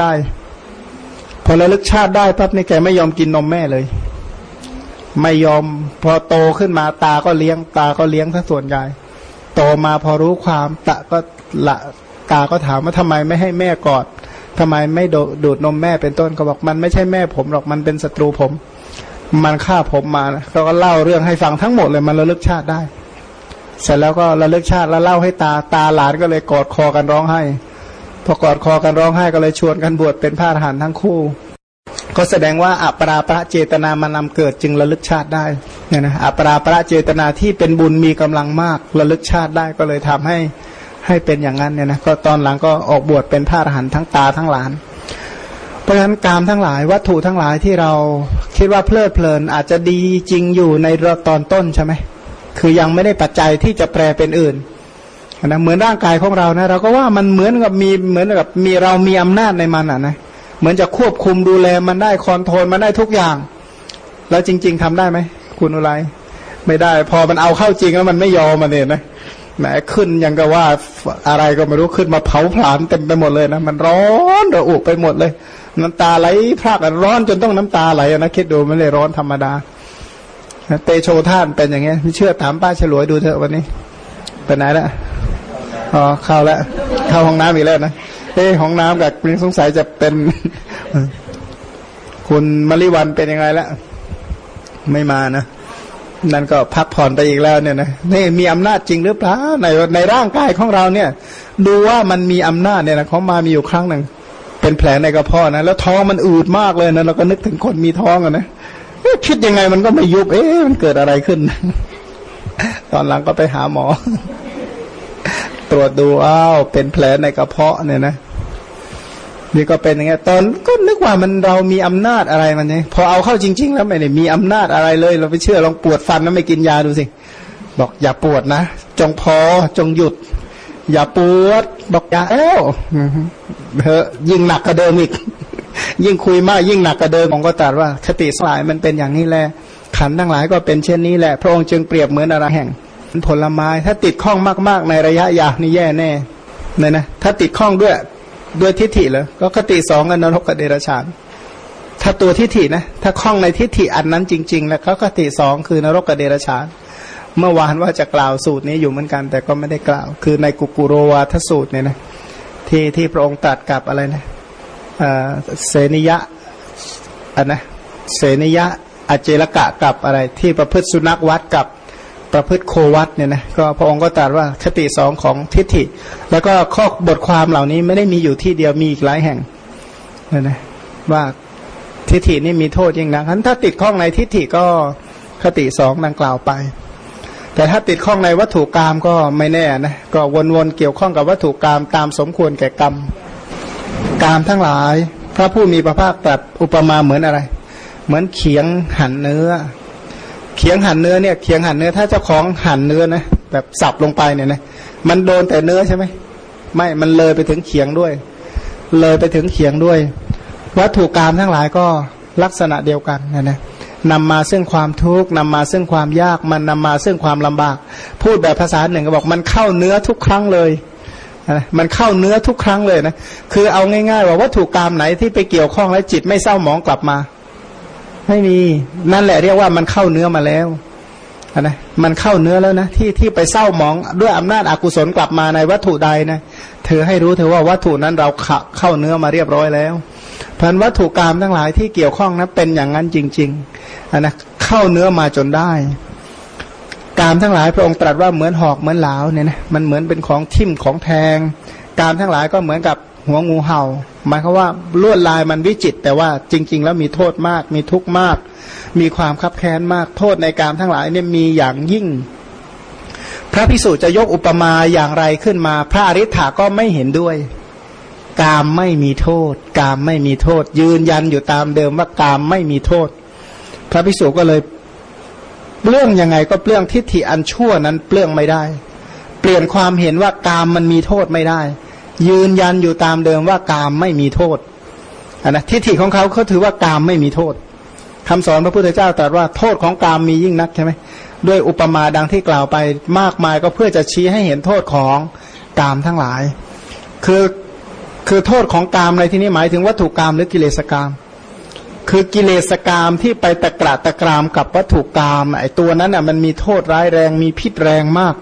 ได้ พอระลึกชาติได้ปั๊บนี่แกไม่ยอมกินนมแม่เลย ไม่ยอมพอโตขึ้นมาตาก็เลี้ยง ตาก็เลี้ยงถ้าส่วนใหญ่โตมาพอรู้ความตะก็ละตาก็ถามว่าทำไมไม่ให้แม่กอดทำไมไม่ดูดนมแม่เป็นต้นก็บอกมันไม่ใช่แม่ผมหรอกมันเป็นศัตรูผม มันฆ่าผมมาเขาก็เล่าเรื่องให้ฟังทั้งหมดเลยมันระลึกชาติได้ เสร็จแล้วก็ระลึกชาติแล้วเล่าให้ตาตาหลานก็เลยกอดคอกันร้องไห้ พอกอดคอกันร้องไห้ก็เลยชวนกันบวชเป็นพระอรหันต์ทั้งคู่ ก็แสดงว่าอัปราประเจตนามันนำเกิดจึงระลึกชาติได้เนี่ยนะอัปราประเจตนาที่เป็นบุญมีกำลังมากระลึกชาติได้ก็เลยทำให้ให้เป็นอย่างนั้นเนี่ยนะก็ตอนหลังก็ออกบวชเป็นพระอรหันต์ทั้งตาทั้งหลาน เพราะฉะนั้นกามทั้งหลายวัตถุทั้งหลายที่เราคิดว่าเพลิดเพลินอาจจะดีจริงอยู่ในตอนต้นใช่ไหมคือยังไม่ได้ปัจจัยที่จะแปลเป็นอื่น นะเหมือนร่างกายของเรานะเราก็ว่ามันเหมือนกับมีเหมือนกับมีเรามีอำนาจในมันอะนะเหมือนจะควบคุมดูแลมันได้คอนโทรลมันได้ทุกอย่าง แล้วจริง ๆทำได้ไหมคุณอะไร ไม่ได้ พอมันเอาเข้าจริงแล้วมันไม่ยอมมันเนี่ยนะแหมขึ้นยังก็ว่าอะไรก็ไม่รู้ขึ้นมาเผาผลาญเต็มไปหมดเลยนะมันร้อนระอุไปหมดเลย น้ำตาไหลพรากร้อนจนต้องน้ำตาไหลนะคิดดูไม่ได้ร้อนธรรมดาเตโชท่านเป็นอย่างเงี้ยไม่เชื่อถามป้าฉลวยดูเถอะวันนี้ไปไหนละ อ๋อเข้าแล้วเข้าห้องน้ำอีกแล้วนะเอ้ห้องน้ำกับมีสงสัยจะเป็น คุณมริวันเป็นยังไงละไม่มานะนั่นก็พักผ่อนไปอีกแล้วเนี่ยนะนี่มีอำนาจจริงหรือเปล่าในในร่างกายของเราเนี่ย ดูว่ามันมีอำนาจเนี่ยนะเขามามีอยู่ครั้งหนึ่งเป็นแผลในกระเพาะนะแล้วท้องมันอืดมากเลยนะเราก็นึกถึงคนมีท้องอะนะคิดยังไงมันก็ไม่ยุบเอ๊ะมันเกิดอะไรขึ้น ตอนหลังก็ไปหาหมอ ตรวจดูอ้าวเป็นแผลในกระเพาะเนี่ยนะนี่ก็เป็นอย่างเงี้ยตอนก็นึกว่ามันเรามีอำนาจอะไรมันเนี่ยพอเอาเข้าจริง ๆ แล้วไม่ได้มีอำนาจอะไรเลย เราไปเชื่อลองปวดฟันแล้วไม่กินยาดูสิบอกอย่าปวดนะ จงพอจงหยุด อย่าปวด บอกอย่าเอ้วเฮ้ยิ่งหนักกว่าเดิมอีก ยิ่งคุยมากยิ่งหนักกว่าเดิมผมก็ตรัสว่าคติสลายมันเป็นอย่างนี้แหละขันทั้งหลายก็เป็นเช่นนี้แหละ พระองค์จึงเปรียบเหมือนอะไรแห่ง ผลไม้ ถ้าติดข้องมาก ๆ ในระยะยาวนี่แย่แน่เนี่ยนะถ้าติดข้องด้วยด้วยทิฏฐิเลยก็คติสองกันนรกกับเดรัจฉานถ้าตัวทิฏฐินะถ้าข้องในทิฏฐิอันนั้นจริงๆแล้วเขาคติสองคือนรกกับเดรัจฉานเมื่อวานว่าจะกล่าวสูตรนี้อยู่เหมือนกัน แต่ก็ไม่ได้กล่าว คือในกุกุโรวาทสูตรเนี่ยนะที่ที่พระองค์ตรัสกับอะไรนะเสนิยะอันนะเสนิยะอเจรกะกับอะไร ที่ประพฤติสุนัขวัดกับ ประพฤติโควัดเนี่ยนะก็พระองค์ก็ตรัสว่าคติสองของทิฏฐิ แล้วก็ข้อบทความเหล่านี้ไม่ได้มีอยู่ที่เดียวมีอีกหลายแห่งนะนะว่าทิฏฐินี่มีโทษยิ่งนักถ้าติดข้องในทิฏฐิก็คติสองดังกล่าวไป แต่ถ้าติดข้องในวัตถุกรรมก็ไม่แน่นะก็วนๆเกี่ยวข้องกับวัตถุกรรมตามสมควรแก่กรรมกามทั้งหลาย พระผู้มีพระภาคตรัสอุปมาเหมือนอะไร เหมือนเขียงหั่นเนื้อ เขียงหั่นเนื้อเนี่ยเขียงหั่นเนื้อถ้าเจ้าของหั่นเนื้อนะแบบสับลงไปเนี่ยนะมันโดนแต่เนื้อใช่ไหมไม่มันเลยไปถึงเขียงด้วย เลยไปถึงเขียงด้วย วัตถุกรรมทั้งหลายก็ลักษณะเดียวกันนะนะนำมาซึ่งความทุกข์นำมาซึ่งความยากมันนำมาซึ่งความลำบาก พูดแบบภาษาหนึ่งก็บอกมันเข้าเนื้อทุกครั้งเลยมันเข้าเนื้อทุกครั้งเลยนะคือเอาง่ายๆว่าวัตถุกรรมไหนที่ไปเกี่ยวข้องแล้วจิตไม่เศร้าหมองกลับมา ไม่มี นั่นแหละเรียกว่ามันเข้าเนื้อมาแล้วนะมันเข้าเนื้อแล้วนะที่ที่ไปเศร้าหมองด้วยอำนาจอากุศลกลับมาในวัตถุใดนะเธอให้รู้เธอว่าวัตถุนั้นเราเข้าเนื้อมาเรียบร้อยแล้วพันวัตถุกรรมทั้งหลายที่เกี่ยวข้องนะเป็นอย่างนั้นจริงๆนะเข้าเนื้อมาจนได้กามทั้งหลายพระองค์ตรัสว่าเหมือนหอกเหมือนเหลาเนี่ยนะมันเหมือนเป็นของทิ่มของแทง กามทั้งหลายก็เหมือนกับ หัวงูเห่า หมายความว่าลวดลายมันวิจิต แต่ว่าจริง ๆ แล้วมีโทษมาก มีทุกข์มาก มีความคับแค้นมาก โทษในกามทั้งหลายเนี่ยมีอย่างยิ่ง พระพิสุจะยกอุปมาอย่างไรขึ้นมา พระอริ t าก็ไม่เห็นด้วย กามไม่มีโทษ กามไม่มีโทษ ยืนยันอยู่ตามเดิมว่ากามไม่มีโทษ พระพิสุก็เลยเปลื้องยังไงก็เปลื้องทิฏฐิอันชั่วนั้นเปลื้องไม่ได้ เปลี่ยนความเห็นว่ากามมันมีโทษไม่ได้ ยืนยันอยู่ตามเดิมว่ากามไม่มีโทษนนะทิฏฐิของเขาเขาถือว่ากามไม่มีโทษคำสอนพระพุทธเจ้าตรัสว่าโทษของกามมียิ่งนักใช่ไหมด้วยอุปมาดังที่กล่าวไปมากมายก็เพื่อจะชี้ให้เห็นโทษของกามทั้งหลาย คือคือโทษของกามในที่นี้หมายถึงวัตถุกามหรือกิเลสกาม คือกิเลสกามที่ไปตะกระตะกรามกับวัตถุกามไอ้ตัวนั้นอะมันมีโทษร้ายแรงมีพิษแรงมาก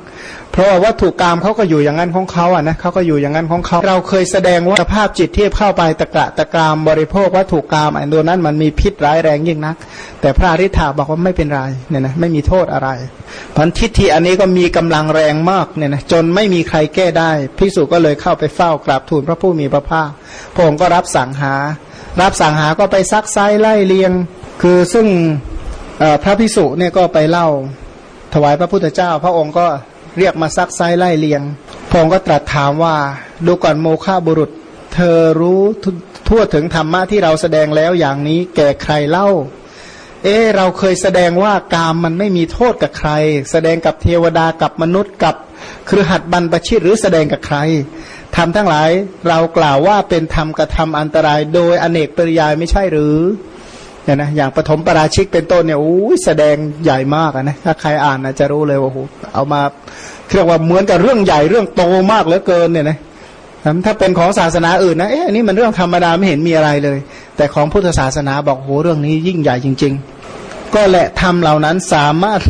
เพราะว่าวัตถุกามเขาก็อยู่อย่างนั้นของเขาอะนะเขาก็อยู่อย่างนั้นของเขาเราเคยแสดงว่าสภาพจิตที่เข้าไปตะกระตะกรามบริโภควัตถุกามไอ้ตัวนั้นมันมีพิษร้ายแรงยิ่งนัก แต่พระอริ t าบอกว่าไม่เป็นไรเนี่ยนะไม่มีโทษอะไรพันทิฏฐิอันนี้ก็มีกำลังแรงมากเนี่ยนะจนไม่มีใครแก้ได้พิสุก็เลยเข้าไปเฝ้ากราบทูลพระผู้มีพระภาคพระองค์ก็รับสั่งหา รับสั่งหาก็ไปซักไซไล่เลียง คือซึ่งพระพิสุเนี่ยก็ไปเล่าถวายพระพุทธเจ้า พระองค์ก็ เรียกมาซักไซไล่เลียง พองค์ก็ตรัสถามว่า ดูก่อนโมฆะบุรุษ เธอรู้ทั่วถึงธรรมะที่เราแสดงแล้วอย่างนี้แก่ใครเล่า เออเราเคยแสดงว่ากามมันไม่มีโทษกับใคร แสดงกับเทวดากับมนุษย์กับครือหัดบรรพชิตหรือแสดงกับใครทำทั้งหลายเรากล่าวว่าเป็นธรรมกระทำอันตรายโดยอเนกปริยายไม่ใช่หรือ เนี่ยนะอย่างปฐมปราชิกเป็นต้นเนี่ยโอ้ยแสดงใหญ่มากนะถ้าใครอ่านนะจะรู้เลยว่าโอ้โหเอามาเรียกว่าเหมือนกับเรื่องใหญ่เรื่องโตมากเหลือเกินเนี่ยนะถ้าเป็นของศาสนาอื่นนะเอ๊ะนี่มันเรื่องธรรมดาไม่เห็นมีอะไรเลย แต่ของพุทธศาสนาบอกโหเรื่องนี้ยิ่งใหญ่จริง ๆ ก็แหละทำเหล่านั้นสามารถ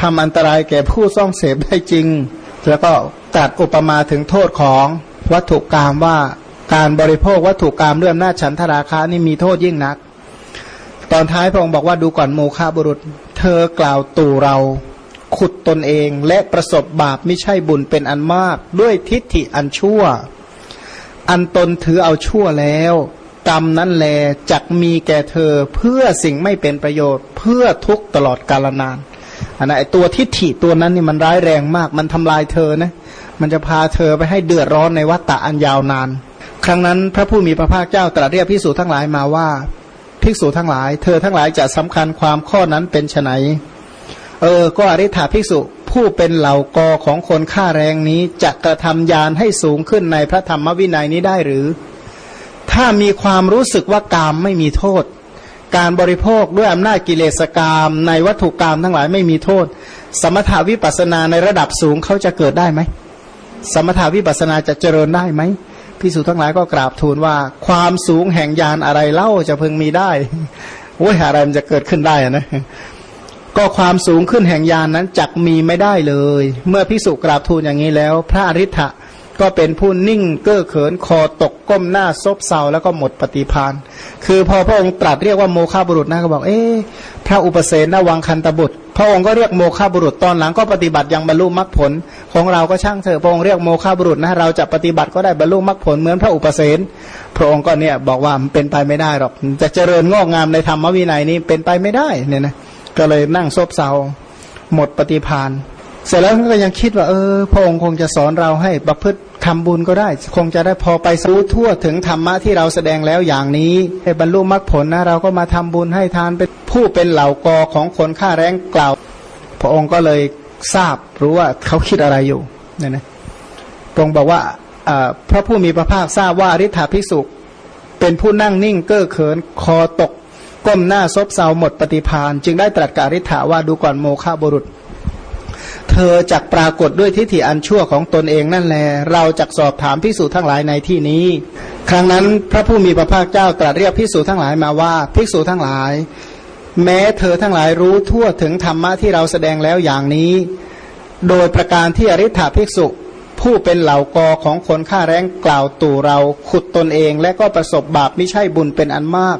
ทำอันตรายแก่ผู้ซ่องเสพได้จริง แล้วก็ตัดอุปมาถึงโทษของวัตถุกรรมว่าการบริโภควัตถุกรรมเรื่องหน้าฉันทราคานี่มีโทษยิ่งนัก ตอนท้ายพระองค์บอกว่าดูก่อนโมฆะบุรุษ เธอกล่าวตู่เรา ขุดตนเองและประสบบาปไม่ใช่บุญเป็นอันมาก ด้วยทิฏฐิอันชั่ว อันตนถือเอาชั่วแล้ว กรรมนั้นแลจักมีแก่เธอเพื่อสิ่งไม่เป็นประโยชน์ เพื่อทุกตลอดกาลนานอันนั้นตัวทิฏฐิตัวนั้นนี่มันร้ายแรงมาก มันทำลายเธอนะมันจะพาเธอไปให้เดือดร้อนในวัฏฏะอันยาวนาน ครั้งนั้นพระผู้มีพระภาคเจ้าตรัสเรียกภิกษุทั้งหลายมาว่า ภิกษุทั้งหลาย เธอทั้งหลายจะสำคัญความข้อนั้นเป็นไนเออ ก็อริ t าภิกษุผู้เป็นเหล่ากอของคนฆ่าแรงนี้จะกระทำยานให้สูงขึ้นในพระธรรมวินัยนี้ได้หรือ ถ้ามีความรู้สึกว่ากามไม่มีโทษ การบริโภคด้วยอำนาจกิเลสกามในวัตถุกรรมทั้งหลายไม่มีโทษ สมถาวิปัสนาในระดับสูงเขาจะเกิดได้ไหม สมถาวิปัสนาจะเจริญได้ไหม พิสูจทั้งหลายก็กราบทูลว่า ความสูงแห่งยานอะไรเล่าจะพึงมีได้โอ้ยอะไรมันจะเกิดขึ้นได้นะก็ความสูงขึ้นแห่งยานนั้นจักมีไม่ได้เลย เมื่อพิสุกราบทูลอย่างนี้แล้ว พระอริ t h ก็เป็นผู้นิ่งเก้อเขินคอตกก้มหน้าซบเซาแล้วก็หมดปฏิพานคือพอพระองค์ตรัสเรียกว่าโมฆะบุรุษนะก็บอก เอ๊ะพระอุปเสนวังคันตบุตร พระองค์ก็เรียกโมฆะบุรุษตอนหลังก็ปฏิบัติยังบรรลุมรรคผล ของเราก็ช่างเถอะพระองค์เรียกโมฆะบุรุษนะเราจะปฏิบัติก็ได้บรรลุมรรคผลเหมือนพระอุปเสนพระองค์ก็เนี่ยบอกว่ามันเป็นไปไม่ได้หรอกจะเจริญงอกงามในธรรมวินัยนี้เป็นไปไม่ได้เนี่ยนะก็เลยนั่งซบเซาหมดปฏิพานเสร็จแล้วก็ยังคิดว่าเออพระองค์คงจะสอนเราให้ประพฤติ ทำบุญก็ได้ คงจะได้พอไปรู้ทั่วถึงธรรมะที่เราแสดงแล้วอย่างนี้ ให้บรรลุมรรคผลนะเราก็มาทำบุญให้ทานเป็นผู้เป็นเหล่ากอของคนฆ่าแรงกล่าว พระองค์ก็เลยทราบรู้ว่าเขาคิดอะไรอยู่เนี่ยนะตรงบอกว่าพระผู้มีพระภาคทราบว่าอริ t าภิกษุเป็นผู้นั่งนิ่งเก้อเขินคอตก ก้มหน้าซบเซาหมดปฏิพานจึงได้ตรัสกับอริ t าว่าดูก่อนโมฆะบุรุษ เธอจักปรากฏด้วยทิฏฐิอันชั่วของตนเองนั่นแหละเราจักสอบถามพิสูจทั้งหลายในที่นี้ ครั้งนั้นพระผู้มีพระภาคเจ้าตรัสเรียกพิสูจทั้งหลายมาว่าพิสูจทั้งหลาย แม้เธอทั้งหลายรู้ทั่วถึงธรรมะที่เราแสดงแล้วอย่างนี้ โดยประการที่อริ t าภิกษุผู้เป็นเหล่ากอของคนฆ่าแรงกล่าวตู่เราขุดตนเองและก็ประสบบาปไม่ใช่บุญเป็นอันมาก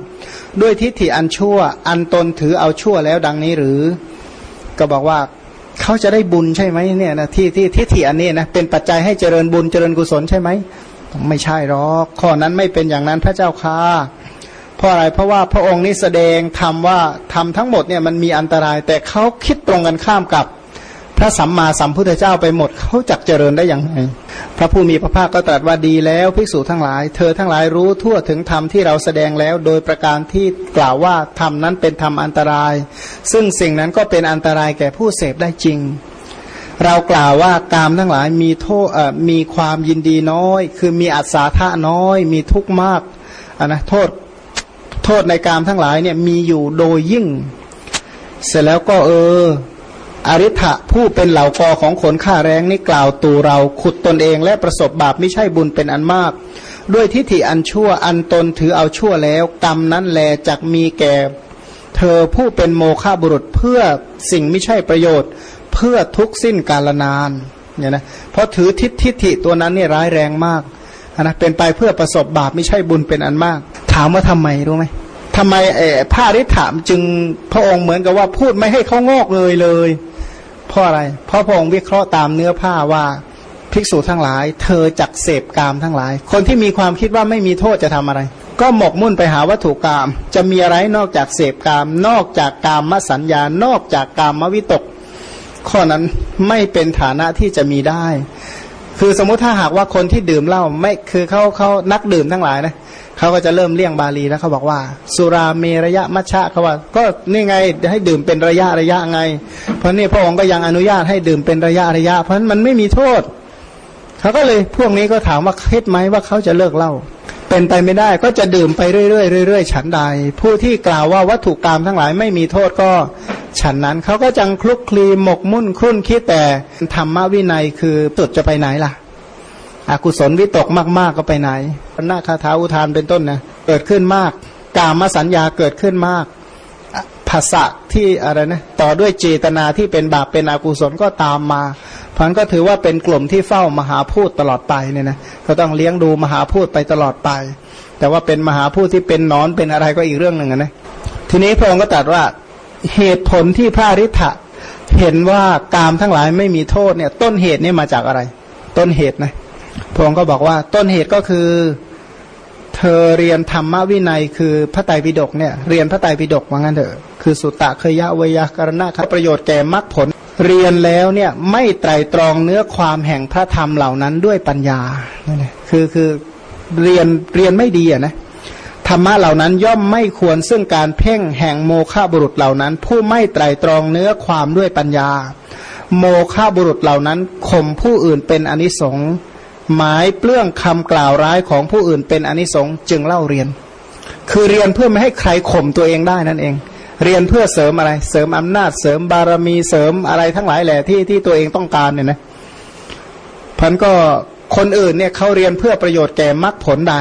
ด้วยทิฏฐิอันชั่ว อันตนถือเอาชั่วแล้วดังนี้หรือ ก็บอกว่า เขาจะได้บุญใช่ไหมเนี่ยนะที่ที่ทิฏฐิอันนี้นะเป็นปัจจัยให้เจริญบุญเจริญกุศลใช่ไหมไม่ใช่หรอกข้อนั้นไม่เป็นอย่างนั้นพระเจ้าค่ะเพราะอะไรเพราะว่าพระองค์นี้แสดงทำว่าทำทั้งหมดเนี่ยมันมีอันตราย แต่เขาคิดตรงกันข้ามกับ พระสัมมาสัมพุทธเจ้าไปหมดเขาจักเจริญได้อย่างไรพระผู้มีพระภาคก็ตรัสว่าดีแล้วภิกษุทั้งหลาย เธอทั้งหลายรู้ทั่วถึงธรรมที่เราแสดงแล้ว โดยประการที่กล่าวว่าธรรมนั้นเป็นธรรมอันตราย ซึ่งสิ่งนั้นก็เป็นอันตรายแก่ผู้เสพได้จริง เรากล่าวว่ากามทั้งหลายมีโทษมีความยินดีน้อย คือมีอัศาธาน้อย มีทุกข์มากนะโทษโทษในกามทั้งหลายเนี่ยมีอยู่โดยยิ่ง เสร็จแล้วก็เออ อริ t ะผู้เป็นเหล่ากอของขนข้าแรงนี่กล่าวตูเราขุดตนเองและประสบบาปไม่ใช่บุญเป็นอันมาก ด้วยทิฏฐิอันชั่วอันตนถือเอาชั่วแล้วกรรมนั้นแลจักมีแก่ เธอผู้เป็นโมฆะบุรุษเพื่อสิ่งไม่ใช่ประโยชน์ เพื่อทุกสิ้นกาลนานเนี่ยนะเพราะถือทิฏทิฏฐิตัวนั้นนี่ร้ายแรงมากนะเป็นไปเพื่อประสบบาปไม่ใช่บุญเป็นอันมาก ถามว่าทำไมรู้ไหม ทำไมเออพระริถามจึงพระองค์เหมือนกับว่าพูดไม่ให้เขางอกเลยเลยเพราะอะไร เพราะพระองค์วิเคราะห์ตามเนื้อผ้าว่าภิกษุทั้งหลาย เธอจักเสพกามทั้งหลาย คนที่มีความคิดว่าไม่มีโทษจะทำอะไร ก็หมกมุ่นไปหาวัตถุกรรมจะมีอะไรนอกจากเสพกาม นอกจากกามมสัญญา นอกจากกามมวิตก ข้อนั้นไม่เป็นฐานะที่จะมีได้ คือสมมุติถ้าหากว่าคนที่ดื่มเหล้าไม่คือเขาเขานักดื่มทั้งหลายนะเขาก็จะเริ่มเลี่ยงบาลีแล้วเขาบอกว่า สุราเมระยะมัชชะเขาว่า ก็นี่ไงให้ดื่มเป็นระยะระยะไง เพราะนี่พระองค์ก็ยังอนุญาตให้ดื่มเป็นระยะระยะ เพราะนั้นมันไม่มีโทษเขาก็เลยพวกนี้ก็ถามว่าคิดไหมว่าเขาจะเลิกเหล้า เป็นไปไม่ได้ก็จะดื่มไปเรื่อยๆเรื่อยๆฉันใด ผู้ที่กล่าวว่าวัตถุกรรมทั้งหลายไม่มีโทษก็ฉันนั้นเขาก็จังคลุกคลีหมกมุ่นครุ่นคิดแต่ธรรมวินัยคือตุดจะไปไหนล่ะ อกุศลวิตกมากๆก็ไปไหนหน้าคาถาอุทานเป็นต้นนะเกิดขึ้นมาก กามสัญญาเกิดขึ้นมากภาษะที่อะไรนะต่อด้วยเจตนาที่เป็นบาปเป็นอกุศลก็ตามมา พันก็ถือว่าเป็นกลุ่มที่เฝ้ามหาพูดตลอดไปเนี่ยนะก็ต้องเลี้ยงดูมหาพูดไปตลอดไป แต่ว่าเป็นมหาพูดที่เป็นนอนเป็นอะไรก็อีกเรื่องหนึ่งนะทีนี้พระองค์ก็ตรัสว่าเหตุผลที่พระริธะเห็นว่ากามทั้งหลายไม่มีโทษเนี่ย ต้นเหตุเนี่ยมาจากอะไร ต้นเหตุนะพระองค์ก็บอกว่าต้นเหตุก็คือเธอเรียนธรรมวินัยคือพระไตรปิฎกเนี่ยเรียนพระไตรปิฎกว่างั้นเถอะคือสุตตะเคยะวยากรณะคประโยชน์แก่มรรคผล เรียนแล้วเนี่ยไม่ไตรตรองเนื้อความแห่งพระธรรมเหล่านั้นด้วยปัญญาเนี่ยคือคือเรียนเรียนไม่ดีอะนะธรรมะเหล่านั้นย่อมไม่ควรซึ่งการเพ่งแห่งโมฆะบุรุษเหล่านั้น ผู้ไม่ไตรตรองเนื้อความด้วยปัญญา โมฆะบุรุษเหล่านั้นข่มผู้อื่นเป็นอนิสงส์หมายเปลื้องคำกล่าวร้ายของผู้อื่นเป็นอนิสงส์จึงเล่าเรียน คือเรียนเพื่อไม่ให้ใครข่มตัวเองได้นั่นเอง เรียนเพื่อเสริมอะไร เสริมอำนาจเสริมบารมีเสริมอะไรทั้งหลายแหละที่ที่ตัวเองต้องการเนี่ยนะพันก็คนอื่นเนี่ยเขาเรียนเพื่อประโยชน์แก่มรรคผลใด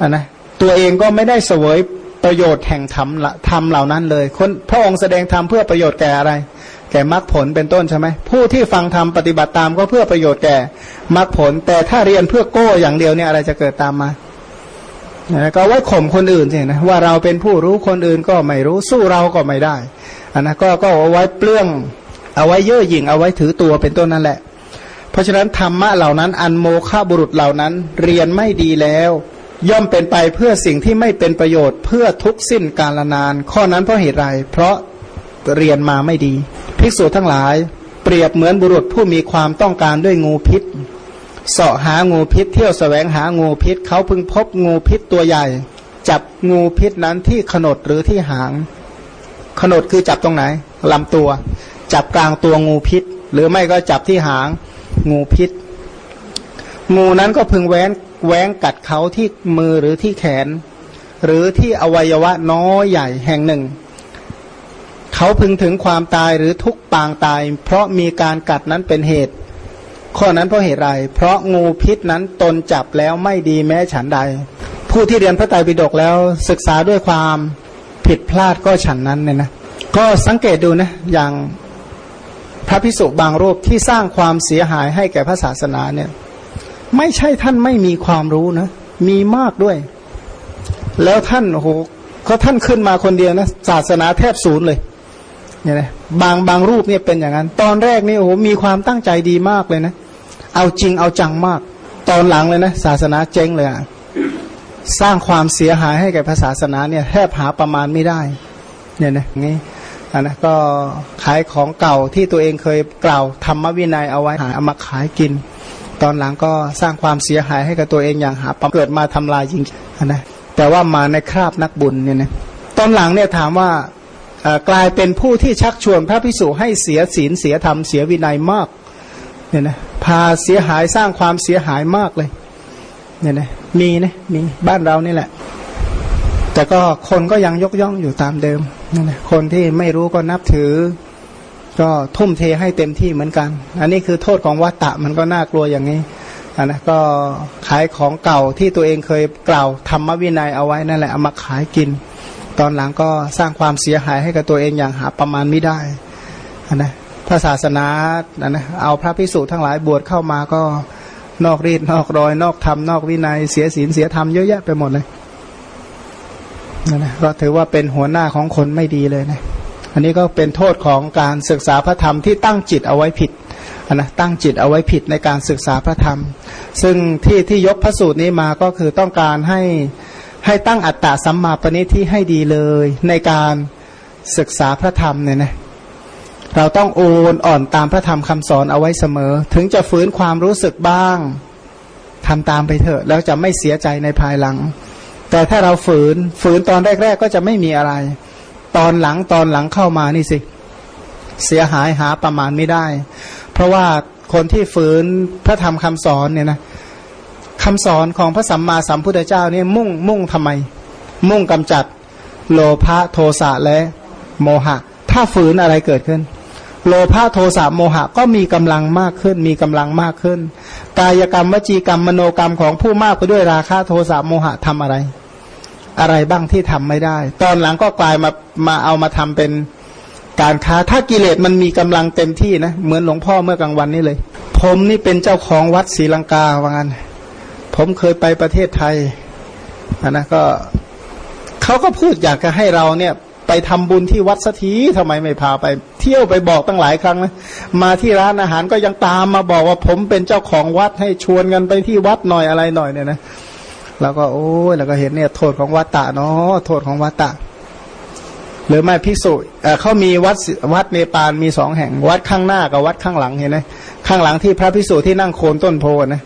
อะนะตัวเองก็ไม่ได้เสวยประโยชน์แห่งธรรมละธรรมเหล่านั้นเลยคนพระองค์แสดงธรรมเพื่อประโยชน์แก่อะไร แก่มรรคผลเป็นต้นใช่ไหมผู้ที่ฟังธรรมปฏิบัติตามก็เพื่อประโยชน์แก่มรรคผล แต่ถ้าเรียนเพื่อโก้อย่างเดียวเนี่ยอะไรจะเกิดตามมา นะก็ไว้ข่มคนอื่นสินะว่าเราเป็นผู้รู้คนอื่นก็ไม่รู้สู้เราก็ไม่ได้อันนะก็ก็เอาไว้เปลื้องเอาไว้เย่อหยิ่งเอาไว้ถือตัวเป็นต้นนั่นแหละ เพราะฉะนั้นธรรมะเหล่านั้น อันโมฆะบุรุษเหล่านั้นเรียนไม่ดีแล้ว ย่อมเป็นไปเพื่อสิ่งที่ไม่เป็นประโยชน์เพื่อทุกสิ้นกาลนาน ข้อนั้นเพราะเหตุไรเพราะเรียนมาไม่ดี ภิกษุทั้งหลาย เปรียบเหมือนบุรุษผู้มีความต้องการด้วยงูพิษ เสาะหางูพิษ เที่ยวสแสวงหางูพิษ เขาพึงพบงูพิษตัวใหญ่ จับงูพิษนั้นที่ขนดหรือที่หาง ขนดคือจับตรงไหนลำตัว จับกลางตัวงูพิษ หรือไม่ก็จับที่หางงูพิษ งูนั้นก็พึงแว้งแว้งกัดเขาที่มือหรือที่แขน หรือที่อวัยวะน้อยใหญ่แห่งหนึ่ง เขาพึงถึงความตายหรือทุกปางตาย เพราะมีการกัดนั้นเป็นเหตุ ข้อนั้นเพราะเหตุไร เพราะงูพิษนั้นตนจับแล้วไม่ดีแม้ฉันใด ผู้ที่เรียนพระไตรปิฎกแล้วศึกษาด้วยความผิดพลาดก็ฉันนั้นเนี่ยนะ ก็สังเกตดูนะ อย่างพระพิสุบางรูปที่สร้างความเสียหายให้แก่พระศาสนาเนี่ย ไม่ใช่ท่านไม่มีความรู้นะ มีมากด้วย แล้วท่านโอ้โหก็ท่านขึ้นมาคนเดียวนะ ศาสนาแทบศูนย์เลย เนี่ยนะบางบางรูปเนี่ยเป็นอย่างนั้น ตอนแรกนี่โอ้โหมีความตั้งใจดีมากเลยนะ เอาจริงเอาจังมาก ตอนหลังเลยนะ ศาสนาเจ๊งเลยอะสร้างความเสียหายให้แก่ศาสนาเนี่ยแทบหาประมาณไม่ได้ เนี่ยนะงี้อันนะก็ขายของเก่าที่ตัวเองเคยกล่าวธรรมวินัยเอาไว้หาเอามาขายกิน ตอนหลังก็สร้างความเสียหายให้กับตัวเองอย่างหาเกิดมาทำลายจริงนะแต่ว่ามาในคราบนักบุญเนี่ยนะตอนหลังเนี่ยถามว่า กลายเป็นผู้ที่ชักชวนพระพิสุให้เสียศีลเสียธรรมเสียวินัยมากเนี่ยนะพาเสียหายสร้างความเสียหายมากเลยเนี่ยนะมีนะมีบ้านเรานี่แหละ แต่ก็คนก็ยังยกย่องอยู่ตามเดิมนี่นะคนที่ไม่รู้ก็นับถือ ก็ทุ่มเทให้เต็มที่เหมือนกัน อันนี้คือโทษของวัตตะมันก็น่ากลัวอย่างนี้อันนะก็ขายของเก่าที่ตัวเองเคยกล่าวธรรมวินัยเอาไว้นั่นแหละเอามาขายกิน ตอนหลังก็สร้างความเสียหายให้กับตัวเองอย่างหาประมาณไม่ได้อันนะพระศาสนาอันนะเอาพระพิสุทั้งหลายบวชเข้ามาก็นอกรีดนอกรอย นอกธรรมนอกวินัยเสียศีลเสียธรรมเยอะแยะไปหมดเลยนั่นนะก็ถือว่าเป็นหัวหน้าของคนไม่ดีเลยนะอันนี้ก็เป็นโทษของการศึกษาพระธรรมที่ตั้งจิตเอาไว้ผิดนะตั้งจิตเอาไว้ผิดในการศึกษาพระธรรม ซึ่งที่ที่ยกพระสูตรนี้มาก็คือต้องการให้ ให้ตั้งอัตตาสัมมาปณิที่ให้ดีเลย ในการศึกษาพระธรรมเนี่ยนะเราต้องโอนอ่อนตามพระธรรมคำสอนเอาไว้เสมอ ถึงจะฝืนความรู้สึกบ้างทำตามไปเถอะ แล้วจะไม่เสียใจในภายหลัง แต่ถ้าเราฝืนฝืนตอนแรก ๆ ก็จะไม่มีอะไร ตอนหลังตอนหลังเข้ามานี่สิ เสียหายหาประมาณไม่ได้ เพราะว่าคนที่ฝืนพระธรรมคำสอนเนี่ยนะ คำสอนของพระสัมมาสัมพุทธเจ้าเนี่ยมุ่งมุ่งทำไม มุ่งกำจัดโลภะโทสะและโมหะ ถ้าฝืนอะไรเกิดขึ้น โลภะโทสะโมหะก็มีกำลังมากขึ้น มีกำลังมากขึ้น กายกรรมวจีกรรมมโนกรรมของผู้มากไปด้วยราคะโทสะโมหะทำอะไร อะไรบ้างที่ทำไม่ได้ ตอนหลังก็กลายมามาเอามาทำเป็นการค้าถ้ากิเลสมันมีกำลังเต็มที่นะเหมือนหลวงพ่อเมื่อกลางวันนี้เลย ผมนี่เป็นเจ้าของวัดศรีลังกาว่างั้น ผมเคยไปประเทศไทยนะก็เขาก็พูดอยากจะให้เราเนี่ยไปทำบุญที่วัดสักทีทำไมไม่พาไป เที่ยวไปบอกตั้งหลายครั้งนะมาที่ร้านอาหารก็ยังตามมาบอกว่าผมเป็นเจ้าของวัดให้ชวนกันไปที่วัดหน่อยอะไรหน่อยเนี่ยนะแล้วก็โอ้ยแล้วก็เห็นเนี่ยโทษของวัดตะเนาะโทษของวัดตะหรือไม่พิสูจน์เขามีวัดวัดเนปาลมีสองแห่งวัดข้างหน้ากับวัดข้างหลังเห็นไหมข้างหลังที่พระพิสูจน์ที่นั่งโคนต้นโพนะ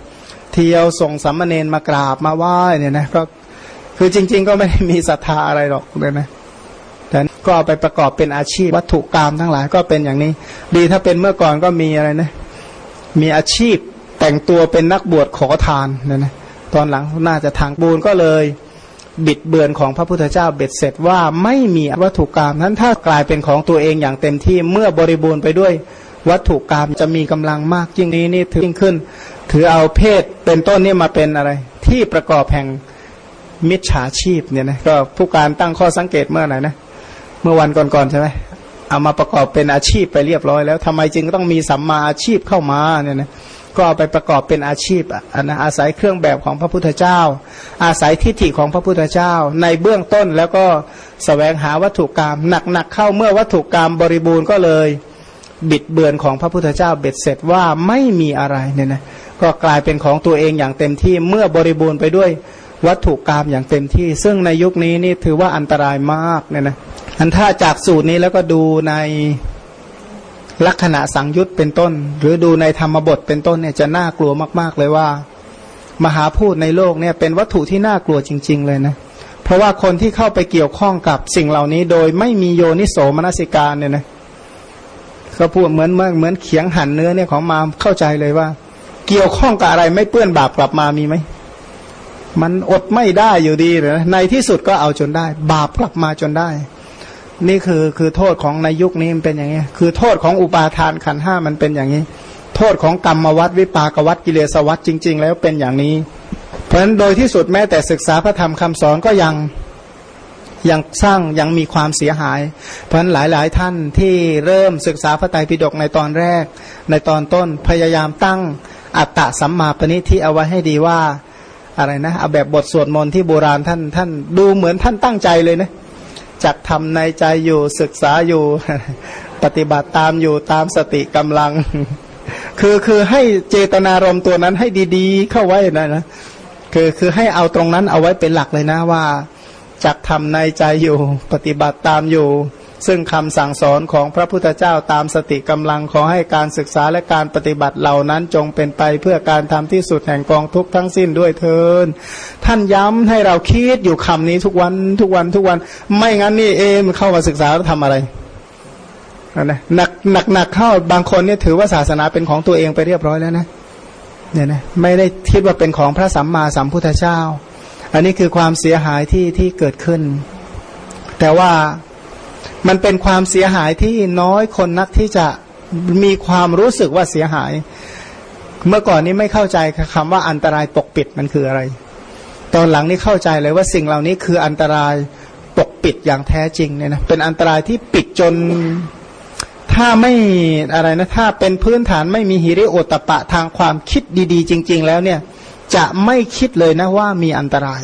เที่ยวส่งสัมมาเนนมากราบมาไหว้เนี่ยนะก็คือจริง ๆ ก็ไม่ได้มีศรัทธาอะไรหรอกเลยนะแต่ก็เอาไปประกอบเป็นอาชีพวัตถุกรรมทั้งหลายก็เป็นอย่างนี้ ดีถ้าเป็นเมื่อก่อนก็มีอะไรนะ มีอาชีพแต่งตัวเป็นนักบวชขอทานเนี่ยนะตอนหลังน่าจะทางบูญก็เลยบิดเบือนของพระพุทธเจ้าเบ็ดเสร็จว่าไม่มีวัตถุกรรมนั้นถ้ากลายเป็นของตัวเองอย่างเต็มที่เมื่อบริบูรณ์ไปด้วยวัตถุกรรมจะมีกำลังมากยิ่งนี้นี่ถือยิ่งขึ้น ถือเอาเพศเป็นต้นนี่มาเป็นอะไร ที่ประกอบแห่งมิจฉาชีพเนี่ยนะก็ผู้การตั้งข้อสังเกตเมื่อไหร่นะเมื่อวันก่อนๆใช่ไหมเอามาประกอบเป็นอาชีพไปเรียบร้อยแล้วทำไมจึงต้องมีสัมมาอาชีพเข้ามาเนี่ยนะก็เอาไปประกอบเป็นอาชีพอะนะอาศัยเครื่องแบบของพระพุทธเจ้า อาศัยทิฏฐิของพระพุทธเจ้า ในเบื้องต้นแล้วก็สแสวงหาวัตถุกรรมหนักๆเข้าเมื่อวัตถุกรรมบริบูรณ์ก็เลย บิดเบือนของพระพุทธเจ้าเบ็ดเสร็จว่าไม่มีอะไรเนี่ยนะก็กลายเป็นของตัวเองอย่างเต็มที่เมื่อบริบูรณ์ไปด้วยวัตถุกรรมอย่างเต็มที่ ซึ่งในยุคนี้นี่ถือว่าอันตรายมากเนี่ยนะอันถ้าจากสูตรนี้แล้วก็ดูในลักษณะสังยุตเป็นต้น หรือดูในธรรมบทเป็นต้นเนี่ยจะน่ากลัวมาก ๆ เลยว่า มหาพูดในโลกเนี่ยเป็นวัตถุที่น่ากลัวจริง ๆ เลยนะเพราะว่าคนที่เข้าไปเกี่ยวข้องกับสิ่งเหล่านี้ โดยไม่มีโยนิโสมนสิการเนี่ยนะเขาพูดเหมือนเหมือนเหมือนเขียงหั่นเนื้อเนี่ยของมาเข้าใจเลยว่า เกี่ยวข้องกับอะไรไม่เปื้อนบาปกลับมามีไหมมันอดไม่ได้อยู่ดีเลยนะในที่สุดก็เอาจนได้ บาปกลับมาจนได้ นี่คือคือโทษของในยุคนี้มันเป็นอย่างนี้ คือโทษของอุปาทานขันห้ามันเป็นอย่างนี้ โทษของกรรมวัดวิปากวัดกิเลสวัดจริง ๆ แล้วเป็นอย่างนี้ เพราะฉะนั้นโดยที่สุดแม้แต่ศึกษาพระธรรมคำสอนก็ยัง ยังสร้างยังมีความเสียหาย เพราะฉะนั้นหลาย ๆ ท่านที่เริ่มศึกษาพระไตรปิฎกในตอนแรก ในตอนต้นพยายามตั้งอัตตะสัมมาปณิที่เอาไว้ให้ดีว่าอะไรนะเอาแบบบทสวดมนต์ที่โบราณท่านท่านดูเหมือนท่านตั้งใจเลยนะจักทำในใจอยู่ศึกษาอยู่ ปฏิบัติตามอยู่ตามสติกำลัง คือคือให้เจตนารมตัวนั้นให้ดี ๆ เข้าไว้นะนะคือคือให้เอาตรงนั้นเอาไว้เป็นหลักเลยนะว่า จักทำในใจอยู่ ปฏิบัติตามอยู่ ซึ่งคำสั่งสอนของพระพุทธเจ้าตามสติกำลังขอให้การศึกษาและการปฏิบัติเหล่านั้นจงเป็นไปเพื่อการทำที่สุดแห่งกองทุกทั้งสิ้นด้วยเทินท่านย้ำให้เราคิดอยู่คำนี้ทุกวันทุกวันทุกวัน ไม่งั้นนี่เอมเข้ามาศึกษาแล้วทำอะไรนะหนักหนักหนักเข้าบางคนเนี่ยถือว่าศาสนาเป็นของตัวเองไปเรียบร้อยแล้วนะเนี่ยนะไม่ได้คิดว่าเป็นของพระสัมมาสัมพุทธเจ้า อันนี้คือความเสียหายที่ที่เกิดขึ้น แต่ว่ามันเป็นความเสียหายที่น้อยคนนักที่จะมีความรู้สึกว่าเสียหาย เมื่อก่อนนี้ไม่เข้าใจคำว่าอันตรายปกปิดมันคืออะไร ตอนหลังนี้เข้าใจเลยว่าสิ่งเหล่านี้คืออันตรายปกปิดอย่างแท้จริงเนี่ยนะเป็นอันตรายที่ปิดจนถ้าไม่อะไรนะถ้าเป็นพื้นฐานไม่มีหิริโอตปะทางความคิดดี ๆ จริง ๆ แล้วเนี่ย จะไม่คิดเลยนะว่ามีอันตราย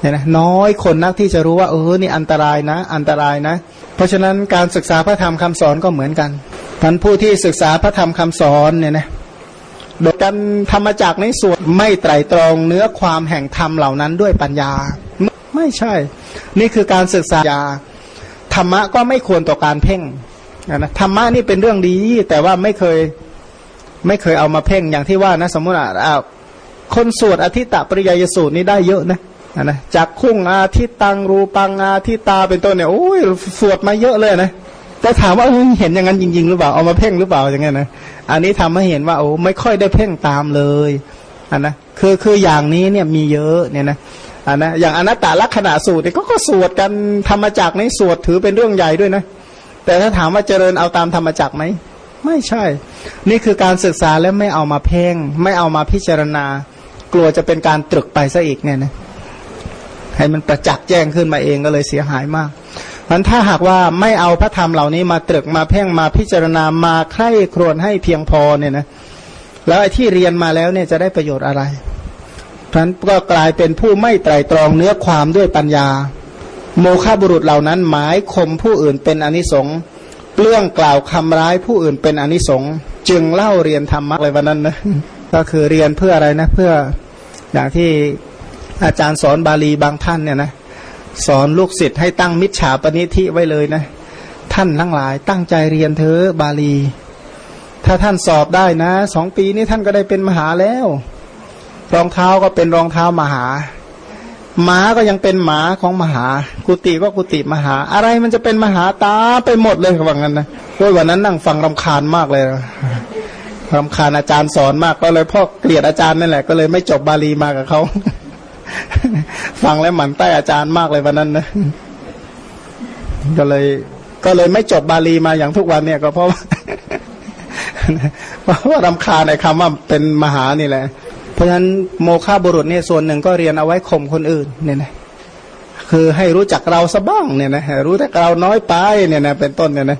เนี่ยนะน้อยคนนักที่จะรู้ว่าเออนี่อันตรายนะ อันตรายนะ เพราะฉะนั้นการศึกษาพระธรรมคำสอนก็เหมือนกันท่านผู้ที่ศึกษาพระธรรมคำสอนเนี่ยนะโดยการธรรมจักในส่วนไม่ไตรตรองเนื้อความแห่งธรรมเหล่านั้นด้วยปัญญา ไม่ใช่ นี่คือการศึกษาธรรมะก็ไม่ควรต่อการเพ่งนะธรรมะนี่เป็นเรื่องดี แต่ว่าไม่เคยไม่เคยเอามาเพ่งอย่างที่ว่านะสมมติอ่า คนสวดอธิตะปริยยสูตรนี่ได้เยอะนะนะจากคุ้งอาทิตังรูปังอาทิตาเป็นต้นเนี่ยโอ้ยสวดมาเยอะเลยนะแต่ถามว่าเห็นอย่างนั้นจริง ๆ หรือเปล่าเอามาเพ่งหรือเปล่าอย่างเงี้ยนะอันนี้ทำให้เห็นว่าโอ้ไม่ค่อยได้เพ่งตามเลยอันนะคือคืออย่างนี้เนี่ยมีเยอะเนี่ยนะอันนะอย่างอนัตตลักษณะสูตรเนี่ยก็สวดกันธรรมจักในสวดถือเป็นเรื่องใหญ่ด้วยนะแต่ถ้าถามว่าเจริญเอาตามธรรมจักไหม ไม่ใช่ นี่คือการศึกษาแล้วไม่เอามาเพ่ง ไม่เอามาพิจารณา กลัวจะเป็นการตรึกไปซะอีกเนี่ยนะให้มันประจักษ์แจ้งขึ้นมาเองก็เลยเสียหายมากมันถ้าหากว่าไม่เอาพระธรรมเหล่านี้มาตรึกมาเพ่งมาพิจารณามาใคร่ครวญให้เพียงพอเนี่ยนะแล้วไอ้ที่เรียนมาแล้วเนี่ยจะได้ประโยชน์อะไรเพราะนั้นก็กลายเป็นผู้ไม่ไตรตรองเนื้อความด้วยปัญญา โมฆะบุรุษเหล่านั้นหมายคมผู้อื่นเป็นอนิสงส์ เปลื้องกล่าวคำร้ายผู้อื่นเป็นอนิสงส์จึงเล่าเรียนธรรมะเลยวันนั้นนะก็คือเรียนเพื่ออะไรนะ เพื่ออย่างที่อาจารย์สอนบาลีบางท่านเนี่ยนะสอนลูกศิษย์ให้ตั้งมิจฉาปณิธิไว้เลยนะ ท่านทั้งหลายตั้งใจเรียนเถอะบาลี ถ้าท่านสอบได้นะสองปีนี้ท่านก็ได้เป็นมหาแล้ว รองเท้าก็เป็นรองเท้ามหา หมาก็ยังเป็นหมาของมหา กุฏิก็กุฏิมหา อะไรมันจะเป็นมหาตาไปหมดเลยว่างั้นนะโอ้ยวันนั้นนั่งฟังรำคาญมากเลยรำคาญอาจารย์สอนมากก็เลยพ่อเกลียดอาจารย์นั่นแหละก็เลยไม่จบบาลีมากับเขาฟังแล้วหมันใต้อาจารย์มากเลยวันนั้นนะก็เลย ก็เลยไม่จบบาลีมาอย่างทุกวันเนี่ย ก็เพราะว่าเพราะว่ารำคาญในคำว่าเป็นมหานี่แหละ เพราะฉะนั้นโมฆะบุรุษเนี่ยส่วนหนึ่งก็เรียนเอาไว้ข่มคนอื่นเนี่ยนะคือให้รู้จักเราสบ้างเนี่ยนะรู้แต่เราน้อยไปเนี่ยนะเป็นต้นเนี่ยนะ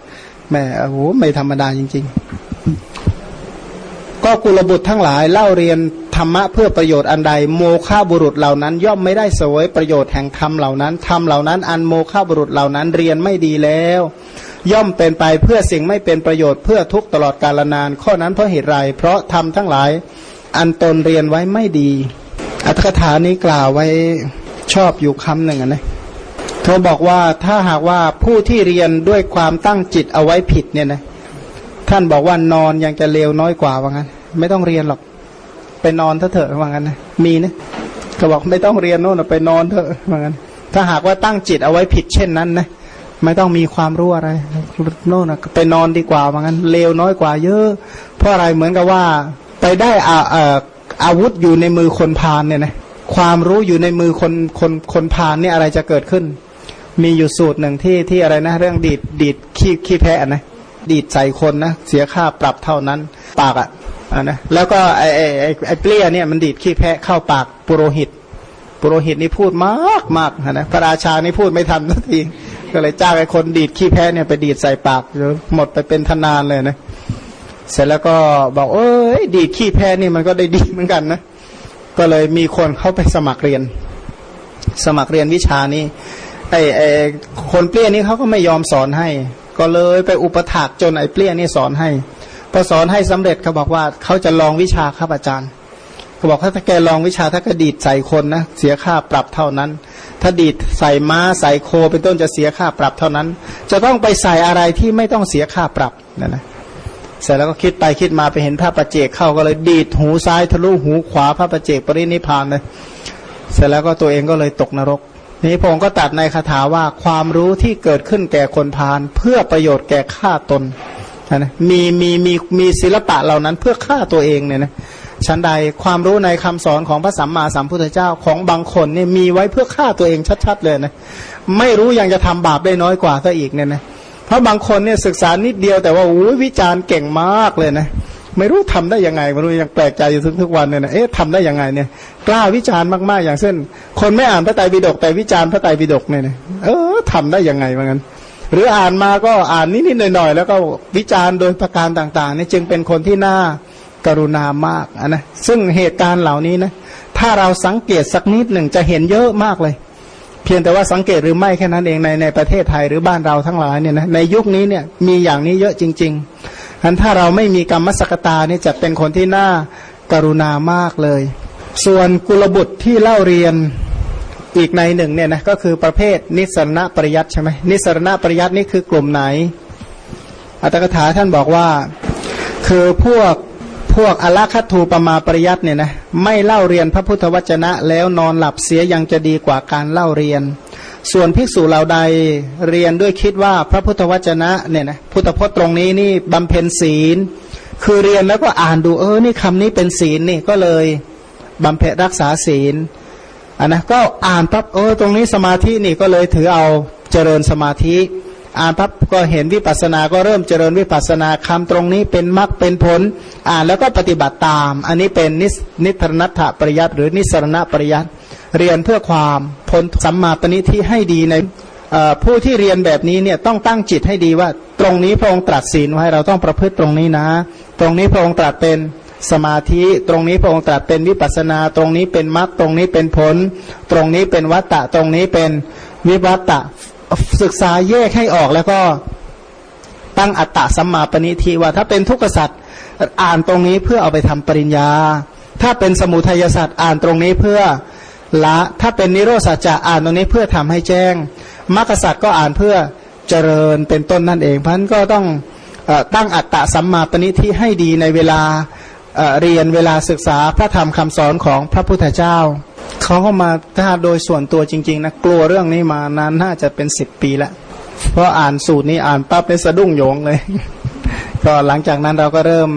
แม่โอ้โหไม่ธรรมดาจริง ๆ ก็กุลบุตรทั้งหลายเล่าเรียนธรรมะเพื่อประโยชน์อันใด โมฆะบุรุษเหล่านั้น ย่อมไม่ได้เสวยประโยชน์แห่งธรรมเหล่านั้นธรรมเหล่านั้น อันโมฆะบุรุษเหล่านั้นเรียนไม่ดีแล้ว ย่อมเป็นไปเพื่อสิ่งไม่เป็นประโยชน์เพื่อทุกตลอดกาลนาน ข้อนั้นเพราะเหตุไรเพราะธรรมทั้งหลาย อันตนเรียนไว้ไม่ดี อัตถกถานี้กล่าวไว้ชอบอยู่คำหนึ่งนะเขาบอกว่าถ้าหากว่าผู้ที่เรียนด้วยความตั้งจิตเอาไว้ผิดเนี่ยนะท่านบอกว่านอนยังจะเลวน้อยกว่าว่างั้น ไม่ต้องเรียนหรอก ไปนอนเถอะว่างั้นนะมีนะเขาบอกไม่ต้องเรียนโน่นไปนอนเถอะว่างั้น ถ้าหากว่าตั้งจิตเอาไว้ผิดเช่นนั้นนะไม่ต้องมีความรู้อะไรโน่นไปนอนดีกว่าว่างั้นเลวน้อยกว่าเยอะ เพราะอะไรเหมือนกับว่า ไปได้อาอาวุธอยู่ในมือคนพาลเนี่ยนะความรู้อยู่ในมือคนคนคนพาลเนี่ยอะไรจะเกิดขึ้น มีอยู่สูตรหนึ่งที่ที่อะไรนะเรื่องดีดดีดขี้ขี้แพะนะดีดใส่คนนะเสียค่าปรับเท่านั้น ปากอะอ่านะแล้วก็ไอไอไอไอเปรี้ยเนี่ยมันดีดขี้แพะเข้าปากปุโรหิตปุโรหิตนี่พูดมากมากนะพระราชานี่พูดไม่ทันสักทีก็เลยจ้างไอคนดีดขี้แพะเนี่ยไปดีดใส่ปากหมดไปเป็นทนานเลยนะ เสร็จแล้วก็บอกเอ้ยดีขี้แพ้นี่มันก็ได้ดีเหมือนกันนะ ก็เลยมีคนเข้าไปสมัครเรียน สมัครเรียนวิชานี้ไอ้ไอ้คนเปรี้ยนี่เขาก็ไม่ยอมสอนให้ ก็เลยไปอุปถากจนไอ้เปรี้ยนี่สอนให้พอสอนให้สำเร็จเขาบอกว่าเขาจะลองวิชาครับอาจารย์เขาบอกถ้าแกลองวิชาถ้ากระดีดใส่คนนะเสียค่าปรับเท่านั้น ถ้าดีดใส่ม้าใส่โคเป็นต้นจะเสียค่าปรับเท่านั้น จะต้องไปใส่อะไรที่ไม่ต้องเสียค่าปรับนั่นนะ เสร็จแล้วก็คิดไปคิดมาไปเห็นพระประเจกเข้าก็เลยดีดหูซ้ายทะลุหูขวาพระประเจกปรินิพานเลยเสร็จแล้วก็ตัวเองก็เลยตกนรก นี้พงก็ตัดในคาถาว่าความรู้ที่เกิดขึ้นแก่คนพาลเพื่อประโยชน์แก่ฆ่าตนนะมีมีมีมีศิลปะเหล่านั้นเพื่อฆ่าตัวเองเนี่ยนะชั้นใดความรู้ในคำสอนของพระสัมมาสัมพุทธเจ้าของบางคนเนี่ยมีไว้เพื่อฆ่าตัวเองชัดๆเลยนะไม่รู้ยังจะทำบาปได้น้อยกว่าซะอีกเนี่ยนะเพราะบางคนเนี่ยศึกษานิดเดียวแต่ว่าโอ้วิจารณ์เก่งมากเลยนะไม่รู้ทำได้ยังไงไม่รู้ยังแปลกใจอยู่ทุกทุกวันเนี่ยนะเอ๊ะทำได้ยังไงเนี่ยกล้าวิจารณ์มากๆ อย่างเช่น คนไม่อ่านพระไตรปิฎกแต่วิจารณ์พระไตรปิฎกเนี่ยนะเออทำได้ยังไงว่างั้น หรืออ่านมาก็อ่านนิดๆหน่อยๆแล้วก็วิจารณ์โดยประการต่างๆนี่จึงเป็นคนที่น่ากรุณามากนะซึ่งเหตุการณ์เหล่านี้นะถ้าเราสังเกตสักนิดหนึ่งจะเห็นเยอะมากเลย เพียงแต่ว่าสังเกตหรือไม่แค่นั้นเองในในประเทศไทยหรือบ้านเราทั้งหลายเนี่ยนะในยุคนี้เนี่ยมีอย่างนี้เยอะจริงๆอันถ้าเราไม่มีกรรมสกตาเนี่ยจะเป็นคนที่น่ากรุณามากเลย ส่วนกุลบุตรที่เล่าเรียนอีกในหนึ่งเนี่ยนะก็คือประเภทนิสรณปริยัตใช่ไหมนิสรณปริยัตนี่คือกลุ่มไหน อัตถกถาท่านบอกว่า คือพวก พวกอลคัตูปมาปริยัติเนี่ยนะไม่เล่าเรียนพระพุทธวจนะ แล้วนอนหลับเสียยังจะดีกว่าการเล่าเรียน ส่วนภิกษุเหล่าใดเรียนด้วยคิดว่าพระพุทธวจนะเนี่ยนะพุทธพจน์ตรงนี้นี่บำเพ็ญศีล คือเรียนแล้วก็อ่านดูเออนี่คำนี้เป็นศีลนี่ก็เลยบำเพ็ญรักษาศีลอันนะก็อ่านปั๊บเออตรงนี้สมาธินี่ก็เลยถือเอาเจริญสมาธิ อ่านปั๊บก็เห็นวิปัสสนาก็เริ่มเจริญวิปัสสนาคำตรงนี้เป็นมรรคเป็นผล อ่านแล้วก็ปฏิบัติตาม อันนี้เป็นนิสนิทรณัตถปริยัติหรือนิสรณปริยัติเรียนเพื่อความพ้นสัมมาปณิที่ให้ดีในผู้ที่เรียนแบบนี้เนี่ยต้องตั้งจิตให้ดีว่า ตรงนี้พระองค์ตรัสศีลไว้เราต้องประพฤติตรงนี้นะ ตรงนี้พระองค์ตรัสเป็นสมาธิ ตรงนี้พระองค์ตรัสเป็นวิปัสนา ตรงนี้เป็นมรรคตรงนี้เป็นผล ตรงนี้เป็นวัตตะตรงนี้เป็นวิวัตตะ ศึกษาแยกให้ออกแล้วก็ตั้งอัตตะสัมมาปณิทิว่า ถ้าเป็นทุกขสัตว์อ่านตรงนี้เพื่อเอาไปทำปริญญา ถ้าเป็นสมุทัยสัตว์อ่านตรงนี้เพื่อละ ถ้าเป็นนิโรสัจจะอ่านตรงนี้เพื่อทำให้แจ้งมรรคสัตว์ก็อ่านเพื่อเจริญเป็นต้นนั่นเอง เพราะนั้นก็ต้องตั้งอัตตะสัมมาปณิทิให้ดีในเวลา เรียนเวลาศึกษาพระธรรมคำสอนของพระพุทธเจ้าเขาก็มาถ้าโดยส่วนตัวจริง ๆนะกลัวเรื่องนี้มานานน่าจะเป็นสิบปีล้วเพราะอ่านสูตรนี้อ่านปั๊บในสะดุ้งโยงเลย ก็หลังจากนั้นเราก็เริ่ม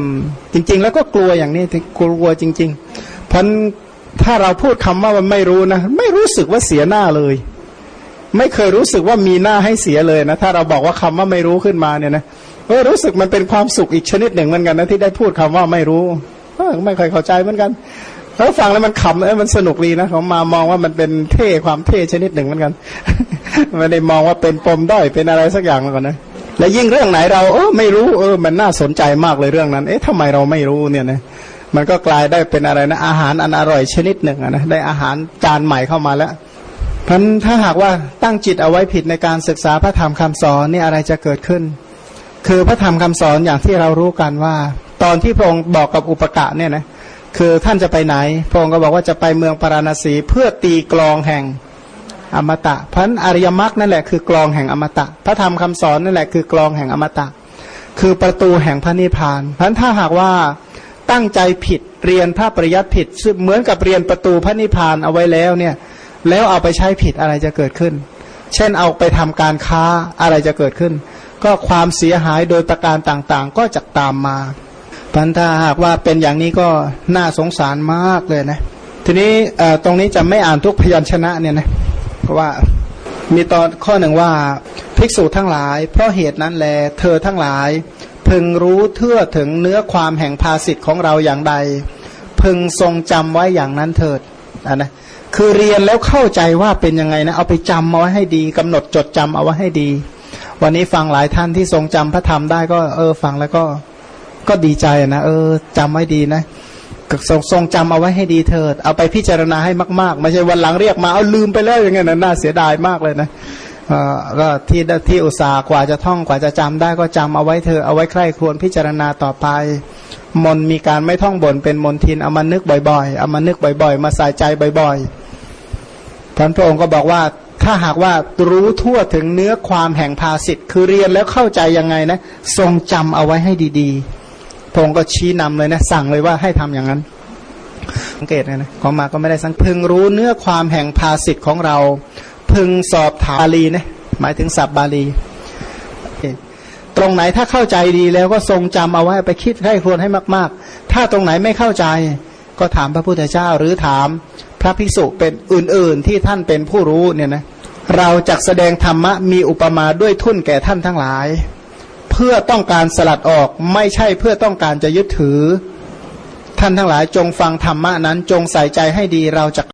จริง ๆ แล้วก็กลัวอย่างนี้กลัวจริง ๆ เพราะถ้าเราพูดคำว่ามันไม่รู้นะไม่รู้สึกว่าเสียหน้าเลย ไม่เคยรู้สึกว่ามีหน้าให้เสียเลยนะถ้าเราบอกว่าคำว่าไม่รู้ขึ้นมาเนี่ยนะ เออรู้สึกมันเป็นความสุขอีกชนิดหนึ่งเหมือนกันนะที่ได้พูดคำว่าไม่รู้เออไม่เคยเข้าใจเหมือนกันเขาฟังแล้วมันขำเออมันสนุกดีนะเขามามองว่ามันเป็นเท่ความเท่ชนิดหนึ่งเหมือนกันไม่ได้มองว่าเป็นปมด้อยเป็นอะไรสักอย่างมาก่อนนะและยิ่งเรื่องไหนเราเออไม่รู้เออมันน่าสนใจมากเลยเรื่องนั้น เอ๊ะทำไมเราไม่รู้เนี่ยนะมันก็กลายได้เป็นอะไรนะ อาหารอันอร่อยชนิดหนึ่งนะได้อาหารจานใหม่เข้ามาแล้วพราะถ้าหากว่าตั้งจิตเอาไว้ผิดในการศึกษาพระธรรมคำสอนนี่อะไรจะเกิดขึ้น คือพระธรรมคำสอนอย่างที่เรารู้กันว่า ตอนที่พระองค์บอกกับอุปกะเนี่ยนะคือท่านจะไปไหน พระองค์ก็บอกว่าจะไปเมืองปาราณสีเพื่อตีกลองแห่งอมตะพันอริยมรรคนั่นแหละคือกลองแห่งอมตะ พระธรรมคำสอนนั่นแหละคือกลองแห่งอมตะ คือประตูแห่งพระนิพพานพันถ้าหากว่าตั้งใจผิดเรียนพระปริยัติผิดเหมือนกับเรียนประตูพระนิพพานเอาไว้แล้วเนี่ยแล้วเอาไปใช้ผิดอะไรจะเกิดขึ้น เช่นเอาไปทำการค้าอะไรจะเกิดขึ้น ก็ความเสียหายโดยประการต่างๆ ก็จะตามมาพันถ้าหากว่าเป็นอย่างนี้ก็น่าสงสารมากเลยนะ ทีนี้ตรงนี้จะไม่อ่านทุกพยัญชนะเนี่ยนะเพราะว่ามีตอนข้อหนึ่งว่าภิกษุทั้งหลาย เพราะเหตุนั้นแล เธอทั้งหลาย พึงรู้เทื่อถึงเนื้อความแห่งภาสิทธิ์ของเราอย่างใด พึงทรงจำไว้อย่างนั้นเถิดอ่านะคือเรียนแล้วเข้าใจว่าเป็นยังไงนะ เอาไปจำเอาไว้ให้ดีกำหนดจดจำเอาไว้ให้ดี วันนี้ฟังหลายท่านที่ทรงจำพระธรรมได้ก็เออฟังแล้วก็ก็ดีใจนะเออจำไว้ดีนะทรงทรงจำเอาไว้ให้ดีเถิด เอาไปพิจารณาให้มากๆ ไม่ใช่วันหลังเรียกมาเอาลืมไปแล้วอย่างเงี้ยนะน่าเสียดายมากเลยนะก็ที่ที่อุตสาห์กว่าจะท่องกว่าจะจำได้ก็จำเอาไว้เธอเอาไว้ใคร่ครวญพิจารณาต่อไป มนมีการไม่ท่องบนเป็นมนทินเอามานึกบ่อยๆ เอามานึกบ่อยๆ มาใส่ใจบ่อยๆท่านพระองค์ก็บอกว่า ถ้าหากว่ารู้ทั่วถึงเนื้อความแห่งภาสิทธ์คือเรียนแล้วเข้าใจยังไงนะ ทรงจำเอาไว้ให้ดีๆพงก็ชี้นำเลยนะ สั่งเลยว่าให้ทำอย่างนั้น สังเกตนะนะของมาก็ไม่ได้สังพึงรู้เนื้อความแห่งภาสิทธ์ของเรา พึงสอบถามบาลีนะหมายถึงศัพท์บาลี ตรงไหนถ้าเข้าใจดีแล้วก็ทรงจำเอาไว้ไปคิดให้ควรให้มาก ๆ ถ้าตรงไหนไม่เข้าใจ ก็ถามพระพุทธเจ้าหรือถาม ระภิกษุเป็นอื่น ๆ ที่ท่านเป็นผู้รู้เนี่ยนะเราจะแสดงธรรมะมีอุปมาด้วยทุ่นแก่ท่านทั้งหลาย เพื่อต้องการสลัดออกไม่ใช่เพื่อต้องการจะยึดถือ ท่านทั้งหลายจงฟังธรรมะนั้นจงใส่ใจให้ดีเราจะ